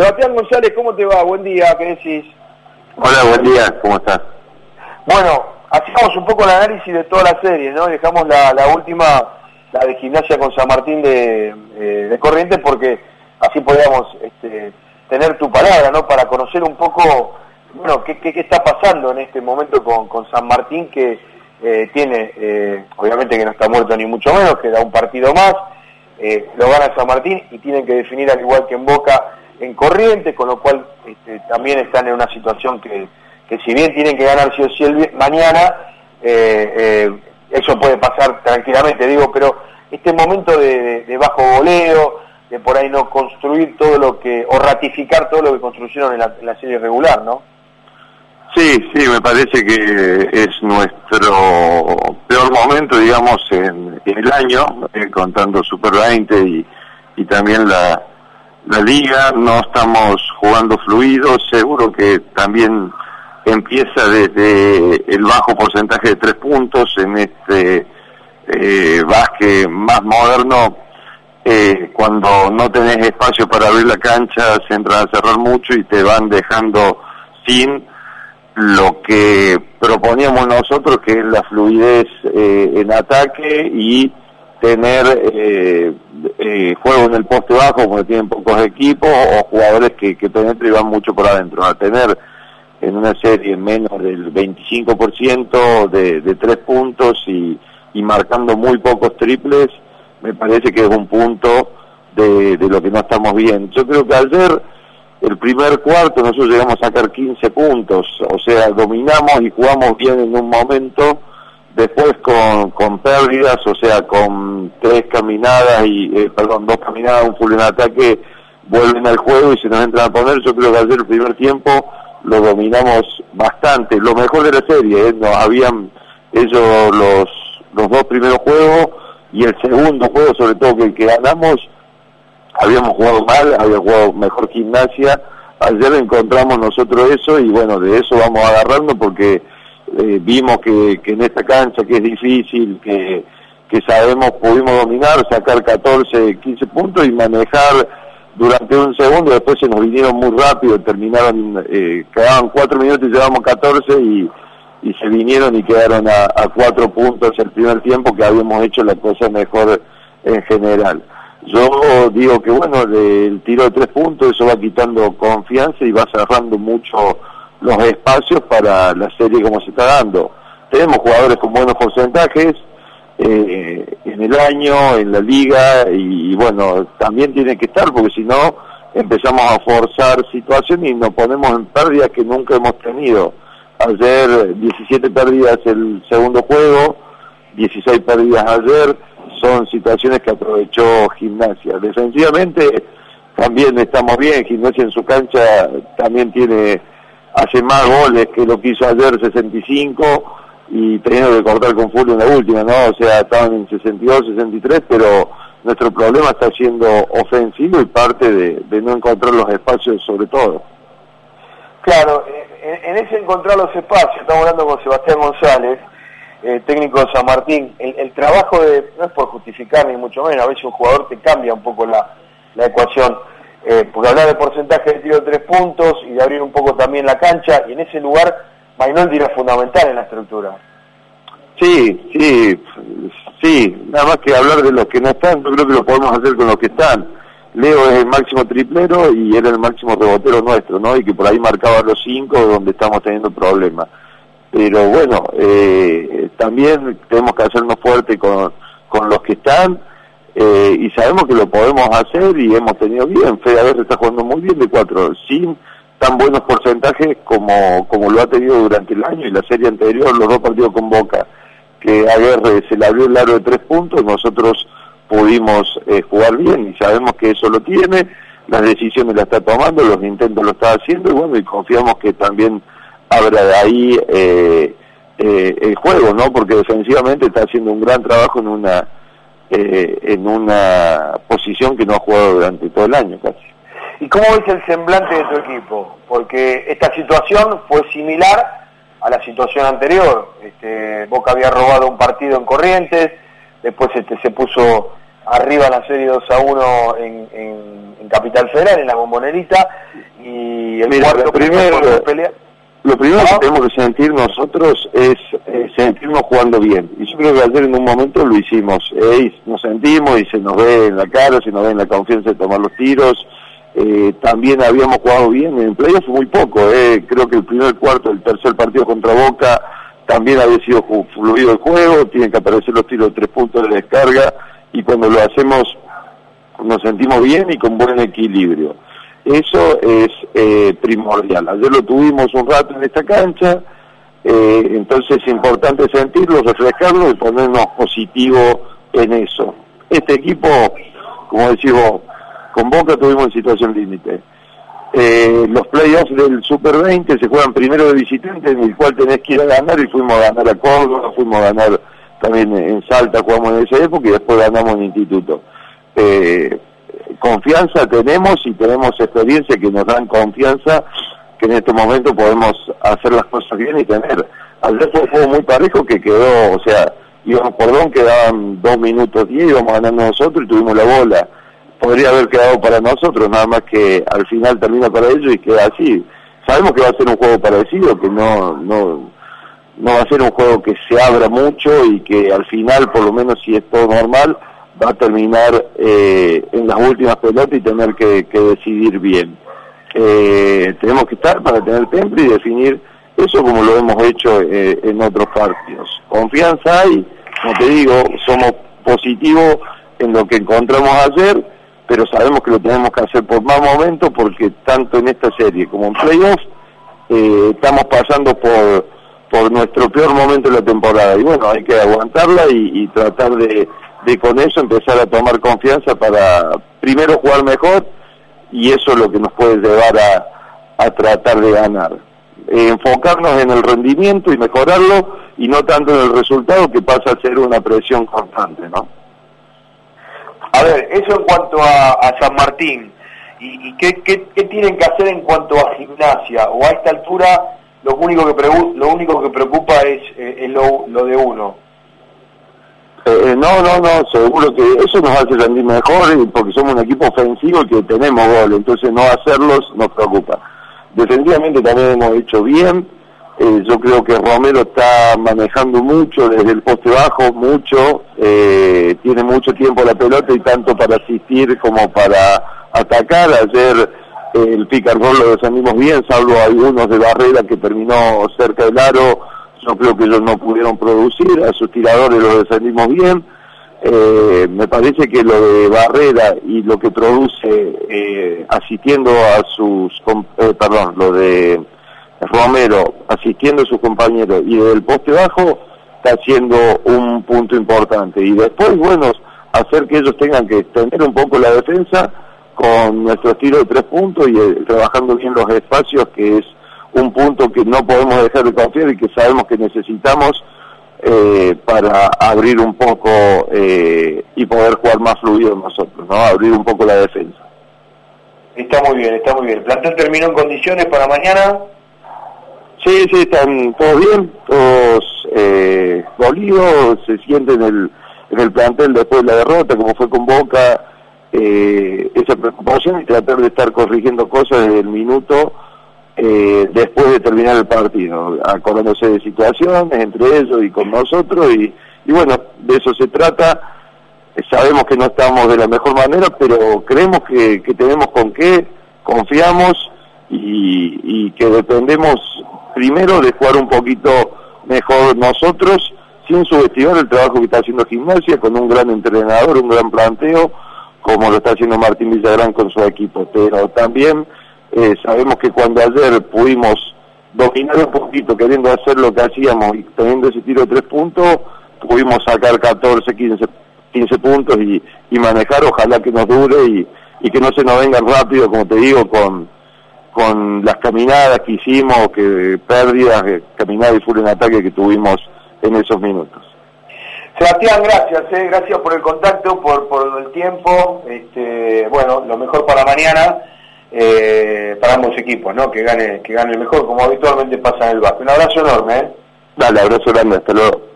Sebastián González, ¿cómo te va? Buen día, ¿qué decís? Hola, buen día, ¿cómo estás? Bueno, hacíamos un poco el análisis de toda la serie, ¿no? Dejamos la, última, la de gimnasia con San Martín de, eh, de Corrientes, porque así podíamos este, tener tu palabra, ¿no? Para conocer un poco, bueno, qué, qué, está pasando en este momento con, con San Martín, que eh, tiene, eh, obviamente que no está muerto ni mucho menos, que da un partido más, lo gana San Martín y tienen que definir al igual que en Boca en corriente, con lo cual este, también están en una situación que, que, si bien tienen que ganar si o si el, mañana, eh, eh, eso puede pasar tranquilamente, digo, pero este momento de, bajo goleo, de por ahí no construir todo lo que, o ratificar todo lo que construyeron en la, serie regular, ¿no? Sí, sí, me parece que es nuestro peor momento, digamos, en, el año, eh, contando Super 20 y, y también la, la liga, no estamos jugando fluido, seguro que también empieza desde el bajo porcentaje de tres puntos en este eh, básquet más moderno, eh, cuando no tenés espacio para abrir la cancha, se entran a cerrar mucho y te van dejando sin lo que proponíamos nosotros, que es la fluidez eh, en ataque y tener eh, eh, juego en el poste bajo porque tienen pocos equipos o jugadores que, que penetran y van mucho por adentro. A tener en una serie menos del 25% de, de tres puntos y, y marcando muy pocos triples, me parece que es un punto de, de lo que no estamos bien. Yo creo que ayer, el primer cuarto, nosotros llegamos a sacar 15 puntos, o sea, dominamos y jugamos bien en un momento después con, con pérdidas, o sea, con tres caminadas y, eh, perdón, dos caminadas, un full en ataque, vuelven al juego y se nos entran a poner. Yo creo que ayer el primer tiempo lo dominamos bastante, lo mejor de la serie, ¿eh? no, habían ellos los, los dos primeros juegos y el segundo juego, sobre todo que que ganamos, habíamos jugado mal, había jugado mejor gimnasia. Ayer encontramos nosotros eso y bueno, de eso vamos agarrando porque eh, vimos que, que, en esta cancha que es difícil, que, sabemos, pudimos dominar, sacar 14, 15 puntos y manejar durante un segundo, después se nos vinieron muy rápido, terminaron, eh, quedaban 4 minutos y llevamos 14 y, y se vinieron y quedaron a, a 4 puntos el primer tiempo que habíamos hecho la cosa mejor en general. Yo digo que bueno, el tiro de tres puntos, eso va quitando confianza y va cerrando mucho los espacios para la serie como se está dando. Tenemos jugadores con buenos porcentajes eh, en el año, en la liga, y, bueno, también tiene que estar porque si no empezamos a forzar situaciones y nos ponemos en pérdidas que nunca hemos tenido. Ayer 17 pérdidas el segundo juego, 16 pérdidas ayer, son situaciones que aprovechó Gimnasia. Defensivamente también estamos bien, Gimnasia en su cancha también tiene hace más goles que lo que hizo ayer 65 y teniendo que cortar con Fulvio en la última, ¿no? O sea, estaban en 62, 63, pero nuestro problema está siendo ofensivo y parte de, no encontrar los espacios sobre todo. Claro, en, ese encontrar los espacios, estamos hablando con Sebastián González, eh, técnico de San Martín, el, trabajo de, no es por justificar ni mucho menos, a veces un jugador te cambia un poco la, la ecuación, eh, porque hablar de porcentaje de tiro de tres puntos y de abrir un poco también la cancha, y en ese lugar Mainoldi era fundamental en la estructura. Sí, sí, sí, nada más que hablar de los que no están, yo creo que lo podemos hacer con los que están. Leo es el máximo triplero y era el máximo rebotero nuestro, ¿no? Y que por ahí marcaba los cinco donde estamos teniendo problemas. Pero bueno, eh, también tenemos que hacernos fuerte con, con los que están eh, y sabemos que lo podemos hacer y hemos tenido bien. Fede veces está jugando muy bien de cuatro, sin tan buenos porcentajes como, como lo ha tenido durante el año y la serie anterior, los dos partidos con Boca, que a ver se le abrió el aro de tres puntos, nosotros pudimos eh, jugar bien y sabemos que eso lo tiene, las decisiones las está tomando, los intentos lo está haciendo y bueno, y confiamos que también habrá de ahí eh, el juego, ¿no? Porque defensivamente está haciendo un gran trabajo en una eh, en una posición que no ha jugado durante todo el año casi. ¿Y cómo ves el semblante de tu equipo? Porque esta situación fue similar a la situación anterior. Este, Boca había robado un partido en Corrientes, después este, se puso arriba en la serie 2 a 1 en, en, Capital Federal, en la bombonerita, y el cuarto primero, pelea. Lo primero que tenemos que sentir nosotros es sentirnos jugando bien. Y yo creo que ayer en un momento lo hicimos. nos sentimos y se nos ve en la cara, se nos ve en la confianza de tomar los tiros. Eh, también habíamos jugado bien en playoff muy poco. Eh. Creo que el primer cuarto, el tercer partido contra Boca también había sido fluido el juego. Tienen que aparecer los tiros de tres puntos de descarga y cuando lo hacemos nos sentimos bien y con buen equilibrio. Eso es eh, primordial. Ayer lo tuvimos un rato en esta cancha, eh, entonces es importante sentirlo, reflejarlo y ponernos positivo en eso. Este equipo, como decimos, con Boca tuvimos en situación límite. Eh, los playoffs del Super 20 se juegan primero de visitante, en el cual tenés que ir a ganar y fuimos a ganar a Córdoba, fuimos a ganar también en Salta, jugamos en esa época y después ganamos en Instituto. Eh, confianza tenemos y tenemos experiencia que nos dan confianza que en este momento podemos hacer las cosas bien y tener. Ayer fue un juego muy parejo que quedó, o sea, íbamos por don, quedaban dos minutos diez, íbamos ganando nosotros y tuvimos la bola. Podría haber quedado para nosotros, nada más que al final termina para ellos y queda así. Sabemos que va a ser un juego parecido, que no, no, no va a ser un juego que se abra mucho y que al final, por lo menos si es todo normal, va a terminar eh, en las últimas pelotas y tener que, decidir bien. Eh, tenemos que estar para tener temple y definir eso como lo hemos hecho eh, en otros partidos. Confianza hay, como te digo, somos positivos en lo que encontramos ayer, pero sabemos que lo tenemos que hacer por más momentos porque tanto en esta serie como en playoffs estamos pasando por por nuestro peor momento de la temporada. Y bueno, hay que aguantarla y, tratar de, con eso empezar a tomar confianza para primero jugar mejor y eso es lo que nos puede llevar a, a tratar de ganar. enfocarnos en el rendimiento y mejorarlo y no tanto en el resultado que pasa a ser una presión constante, ¿no? A ver, eso en cuanto a, San Martín. ¿Y, qué, qué, qué tienen que hacer en cuanto a gimnasia? ¿O a esta altura lo único que, lo único que preocupa es, eh, lo, de uno. Eh, eh, no, no, no, seguro que eso nos hace rendir mejor porque somos un equipo ofensivo que tenemos gol, entonces no hacerlos nos preocupa. Defensivamente también hemos hecho bien, yo creo que Romero está manejando mucho desde el poste bajo, mucho, tiene mucho tiempo la pelota y tanto para asistir como para atacar. Ayer el picargol lo defendimos bien, salvo algunos de barrera que terminó cerca del aro, yo creo que ellos no pudieron producir, a sus tiradores lo defendimos bien. Eh, me parece que lo de Barrera y lo que produce eh, asistiendo a sus, eh, perdón, lo de Romero asistiendo a sus compañeros y del poste bajo está siendo un punto importante. Y después, bueno, hacer que ellos tengan que extender un poco la defensa con nuestro estilo de tres puntos y eh, trabajando bien los espacios, que es un punto que no podemos dejar de confiar y que sabemos que necesitamos eh, para abrir un poco eh, y poder jugar más fluido nosotros, ¿no? Abrir un poco la defensa. Está muy bien, está muy bien. ¿El plantel terminó en condiciones para mañana? Sí, sí, están todos bien, todos eh, dolidos, se sienten en el, en el plantel después de la derrota, como fue con Boca, eh, esa preocupación y tratar de estar corrigiendo cosas desde el minuto eh, después de terminar el partido, acordándose de situaciones entre ellos y con nosotros y, bueno, de eso se trata. Sabemos que no estamos de la mejor manera, pero creemos que, tenemos con qué, confiamos y, y que dependemos primero de jugar un poquito mejor nosotros, sin subestimar el trabajo que está haciendo Gimnasia, con un gran entrenador, un gran planteo, como lo está haciendo Martín Villagrán con su equipo, pero también eh, sabemos que cuando ayer pudimos dominar un poquito queriendo hacer lo que hacíamos y teniendo ese tiro de tres puntos, pudimos sacar 14, 15, 15 puntos y, y manejar, ojalá que nos dure y, y que no se nos vengan rápido, como te digo, con, con las caminadas que hicimos, que pérdidas, eh, caminadas y full en ataque que tuvimos en esos minutos. Sebastián, gracias, eh, gracias por el contacto, por, por el tiempo. Este, bueno, lo mejor para mañana, eh, para ambos equipos, ¿no? Que gane, que gane el mejor, como habitualmente pasa en el básquet. Un abrazo enorme, ¿eh? Dale, abrazo grande, hasta luego.